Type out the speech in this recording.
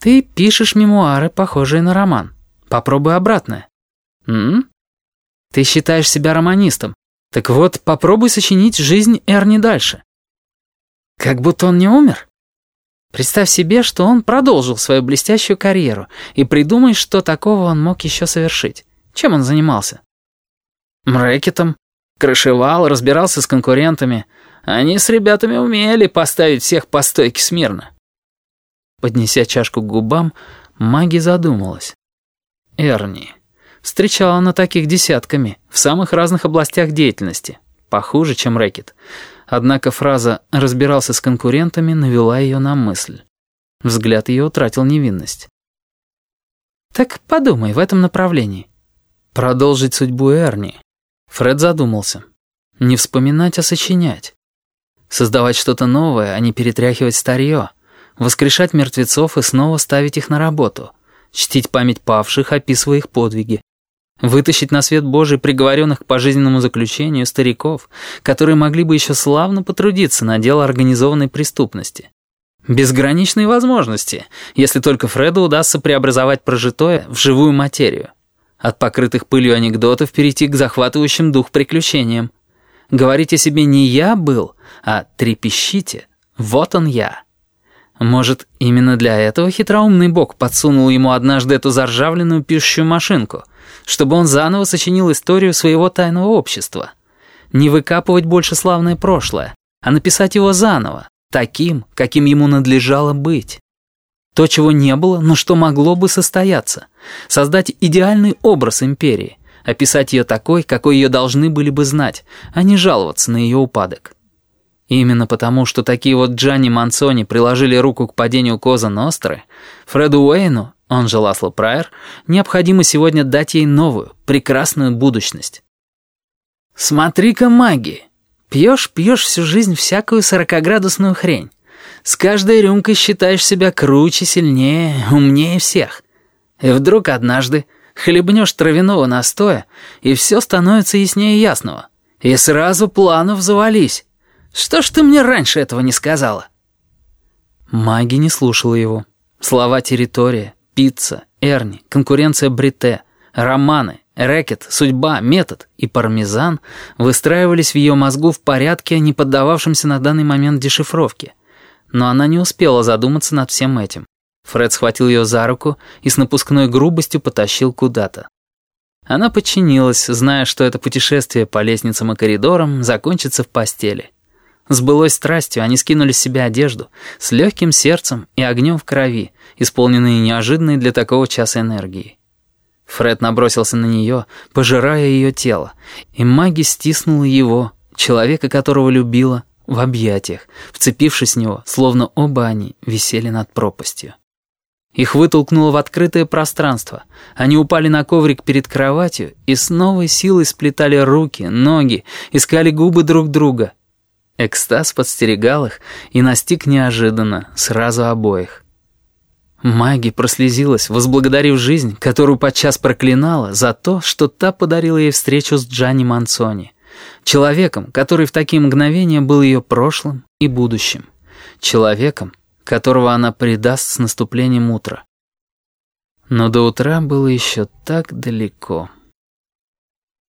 Ты пишешь мемуары, похожие на роман. Попробуй обратное. М? Ты считаешь себя романистом. Так вот, попробуй сочинить жизнь Эрни дальше. Как будто он не умер. Представь себе, что он продолжил свою блестящую карьеру, и придумай, что такого он мог еще совершить. Чем он занимался? Мрэкетом. Крышевал, разбирался с конкурентами. Они с ребятами умели поставить всех по стойке смирно. Поднеся чашку к губам, маги задумалась. Эрни. Встречала она таких десятками, в самых разных областях деятельности. Похуже, чем рэкет. Однако фраза «разбирался с конкурентами» навела ее на мысль. Взгляд ее утратил невинность. «Так подумай в этом направлении. Продолжить судьбу Эрни». Фред задумался. Не вспоминать, а сочинять. Создавать что-то новое, а не перетряхивать старье воскрешать мертвецов и снова ставить их на работу, чтить память павших, описывая их подвиги, вытащить на свет Божий приговоренных к пожизненному заключению стариков, которые могли бы еще славно потрудиться на дело организованной преступности. Безграничные возможности, если только Фреду удастся преобразовать прожитое в живую материю. От покрытых пылью анекдотов перейти к захватывающим дух приключениям. Говорить о себе не «я был», а «трепещите». Вот он я. Может, именно для этого хитроумный бог подсунул ему однажды эту заржавленную пишущую машинку, чтобы он заново сочинил историю своего тайного общества. Не выкапывать больше славное прошлое, а написать его заново, таким, каким ему надлежало быть. То, чего не было, но что могло бы состояться. Создать идеальный образ империи, описать ее такой, какой ее должны были бы знать, а не жаловаться на ее упадок. Именно потому, что такие вот Джанни Мансони приложили руку к падению Коза Ностры, Фреду Уэйну, он же Ласло Прайер, необходимо сегодня дать ей новую, прекрасную будущность. «Смотри-ка, маги! Пьешь, пьешь всю жизнь всякую сорокоградусную хрень. С каждой рюмкой считаешь себя круче, сильнее, умнее всех. И вдруг однажды хлебнешь травяного настоя, и все становится яснее ясного. И сразу планов завались». Что ж ты мне раньше этого не сказала?» Маги не слушала его. Слова «территория», «пицца», «эрни», «конкуренция Брите», «романы», «рэкет», «судьба», «метод» и «пармезан» выстраивались в ее мозгу в порядке, не поддававшемся на данный момент дешифровке. Но она не успела задуматься над всем этим. Фред схватил ее за руку и с напускной грубостью потащил куда-то. Она подчинилась, зная, что это путешествие по лестницам и коридорам закончится в постели. С былой страстью они скинули с себя одежду, с легким сердцем и огнем в крови, исполненные неожиданной для такого часа энергией. Фред набросился на нее, пожирая ее тело, и маги стиснула его, человека, которого любила, в объятиях, вцепившись в него, словно оба они висели над пропастью. Их вытолкнуло в открытое пространство. Они упали на коврик перед кроватью и с новой силой сплетали руки, ноги, искали губы друг друга, Экстаз подстерегал их и настиг неожиданно, сразу обоих. Маги прослезилась, возблагодарив жизнь, которую подчас проклинала, за то, что та подарила ей встречу с Джанни Мансони, человеком, который в такие мгновения был ее прошлым и будущим, человеком, которого она предаст с наступлением утра. Но до утра было еще так далеко.